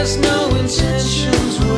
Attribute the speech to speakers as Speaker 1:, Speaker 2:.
Speaker 1: has no intentions.